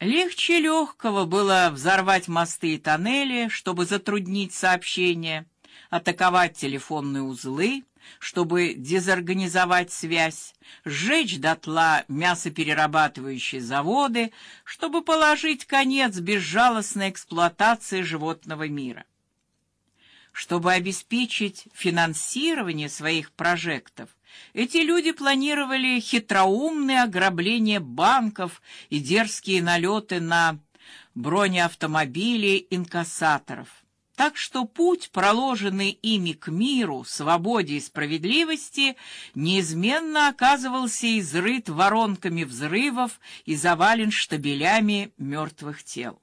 Легче легкого было взорвать мосты и тоннели, чтобы затруднить сообщение, атаковать телефонные узлы, чтобы дезорганизовать связь, сжечь дотла мясоперерабатывающие заводы, чтобы положить конец безжалостной эксплуатации животного мира. Чтобы обеспечить финансирование своих прожектов, эти люди планировали хитроумные ограбления банков и дерзкие налеты на бронеавтомобили инкассаторов. Так что путь, проложенный ими к миру, свободе и справедливости, неизменно оказывался изрыт воронками взрывов и завален штабелями мертвых тел.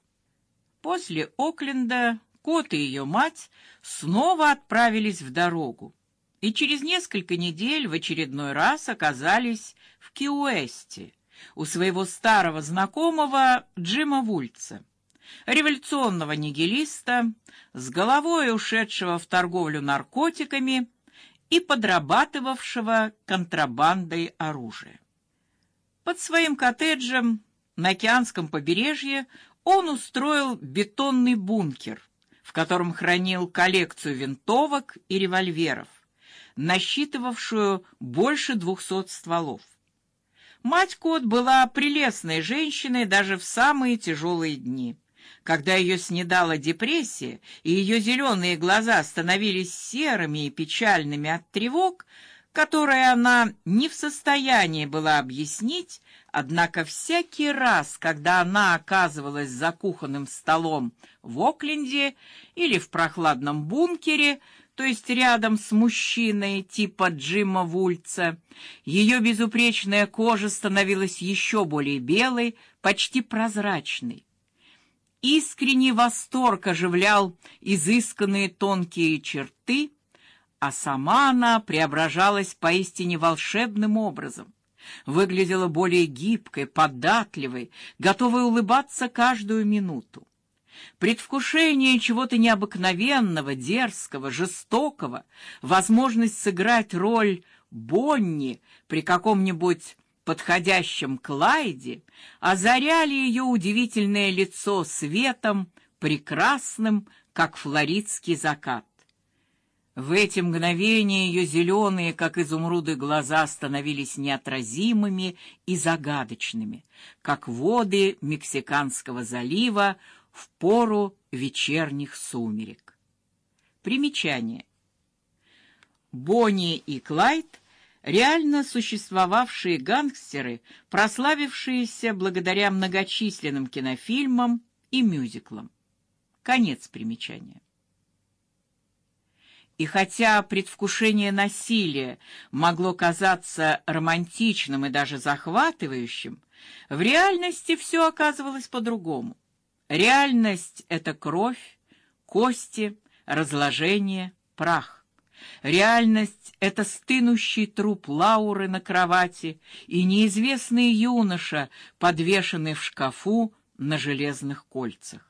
После Окленда Кот и ее мать снова отправились в дорогу, и через несколько недель в очередной раз оказались в Киуэсте у своего старого знакомого Джима Вульца, революционного нигилиста, с головой ушедшего в торговлю наркотиками и подрабатывавшего контрабандой оружия. Под своим коттеджем на океанском побережье он устроил бетонный бункер, в котором хранил коллекцию винтовок и револьверов, насчитывавшую больше двухсот стволов. Мать Кот была прелестной женщиной даже в самые тяжелые дни. Когда ее снедала депрессия, и ее зеленые глаза становились серыми и печальными от тревог, которые она не в состоянии была объяснить, однако всякий раз, когда она оказывалась за кухонным столом в Окленде или в прохладном бункере, то есть рядом с мужчиной типа Джима Вульца, ее безупречная кожа становилась еще более белой, почти прозрачной. Искренний восторг оживлял изысканные тонкие черты, а сама она преображалась поистине волшебным образом. Выглядела более гибкой, податливой, готовой улыбаться каждую минуту. Предвкушение чего-то необыкновенного, дерзкого, жестокого, возможность сыграть роль Бонни при каком-нибудь подходящем Клайде озаряли ее удивительное лицо светом, прекрасным, как флоридский закат. В эти мгновения ее зеленые, как изумруды, глаза становились неотразимыми и загадочными, как воды Мексиканского залива в пору вечерних сумерек. Примечание. Бонни и Клайд реально существовавшие гангстеры, прославившиеся благодаря многочисленным кинофильмам и мюзиклам. Конец примечания. И хотя предвкушение насилия могло казаться романтичным и даже захватывающим, в реальности все оказывалось по-другому. Реальность это кровь, кости, разложение, прах. Реальность это стынущий труп Лауры на кровати и неизвестный юноша, подвешенный в шкафу на железных кольцах.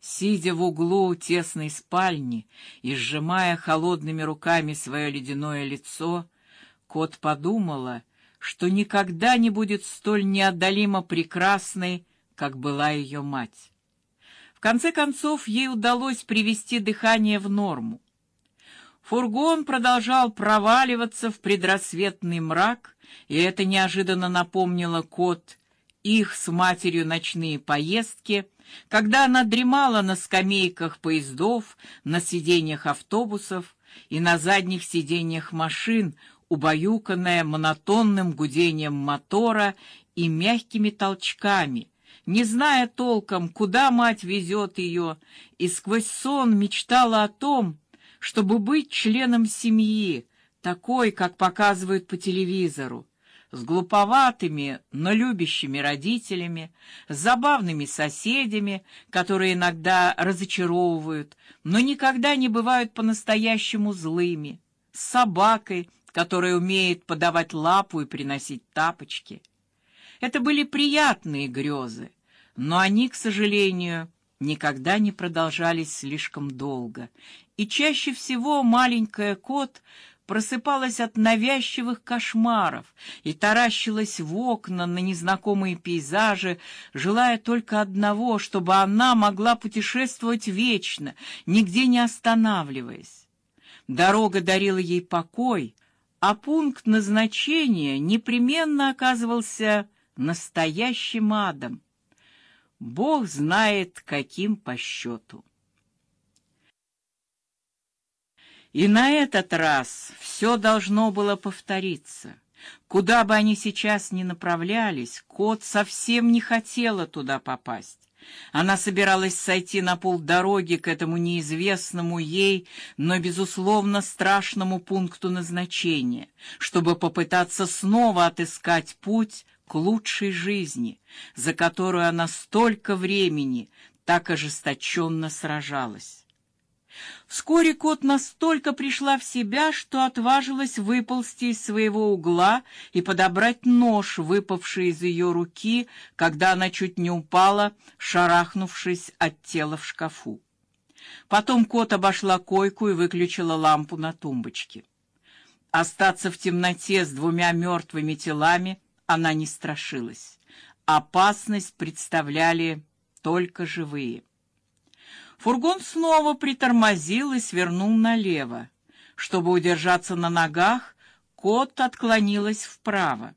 Сидя в углу тесной спальни и сжимая холодными руками свое ледяное лицо, кот подумала, что никогда не будет столь неотдалимо прекрасной, как была ее мать. В конце концов ей удалось привести дыхание в норму. Фургон продолжал проваливаться в предрассветный мрак, и это неожиданно напомнило кот их с матерью ночные поездки когда она дремала на скамейках поездов, на сиденьях автобусов и на задних сиденьях машин, убаюканная монотонным гудением мотора и мягкими толчками, не зная толком, куда мать везет ее, и сквозь сон мечтала о том, чтобы быть членом семьи, такой, как показывают по телевизору, с глуповатыми, но любящими родителями, с забавными соседями, которые иногда разочаровывают, но никогда не бывают по-настоящему злыми, с собакой, которая умеет подавать лапу и приносить тапочки. Это были приятные грезы, но они, к сожалению, никогда не продолжались слишком долго, и чаще всего маленькая кот просыпалась от навязчивых кошмаров и таращилась в окна на незнакомые пейзажи, желая только одного, чтобы она могла путешествовать вечно, нигде не останавливаясь. Дорога дарила ей покой, а пункт назначения непременно оказывался настоящим адом. Бог знает, каким по счету. И на этот раз все должно было повториться. Куда бы они сейчас ни направлялись, кот совсем не хотела туда попасть. Она собиралась сойти на полдороги к этому неизвестному ей, но безусловно страшному пункту назначения, чтобы попытаться снова отыскать путь к лучшей жизни, за которую она столько времени так ожесточенно сражалась. Вскоре кот настолько пришла в себя, что отважилась выползти из своего угла и подобрать нож, выпавший из ее руки, когда она чуть не упала, шарахнувшись от тела в шкафу. Потом кот обошла койку и выключила лампу на тумбочке. Остаться в темноте с двумя мертвыми телами она не страшилась. Опасность представляли только живые. Фургон снова притормозил и свернул налево. Чтобы удержаться на ногах, кот отклонилась вправо.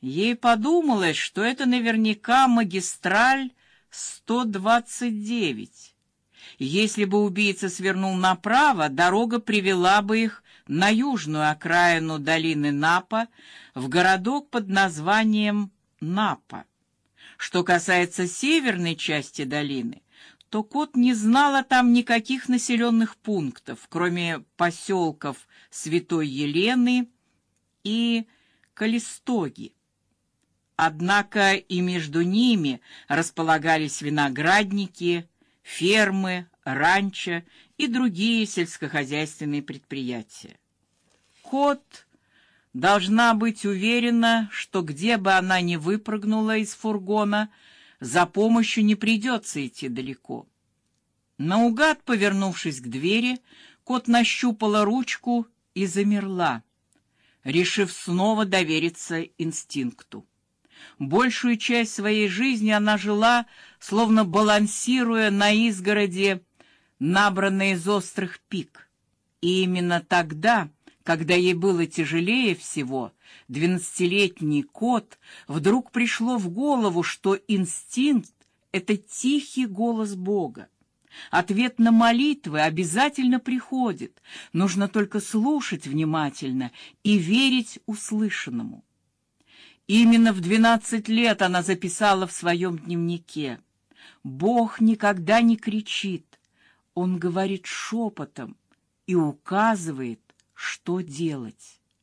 Ей подумалось, что это наверняка магистраль 129. Если бы убийца свернул направо, дорога привела бы их на южную окраину долины Напа, в городок под названием Напа. Что касается северной части долины, то кот не знала там никаких населенных пунктов, кроме поселков Святой Елены и Калистоги. Однако и между ними располагались виноградники, фермы, ранчо и другие сельскохозяйственные предприятия. Кот должна быть уверена, что где бы она ни выпрыгнула из фургона, за помощью не придется идти далеко. Наугад повернувшись к двери, кот нащупала ручку и замерла, решив снова довериться инстинкту. Большую часть своей жизни она жила, словно балансируя на изгороди, набранной из острых пик. И именно тогда, когда ей было тяжелее всего, двенадцатилетний кот вдруг пришло в голову, что инстинкт это тихий голос Бога. Ответ на молитвы обязательно приходит. Нужно только слушать внимательно и верить услышанному. Именно в двенадцать лет она записала в своем дневнике: Бог никогда не кричит, он говорит шепотом и указывает, что делать.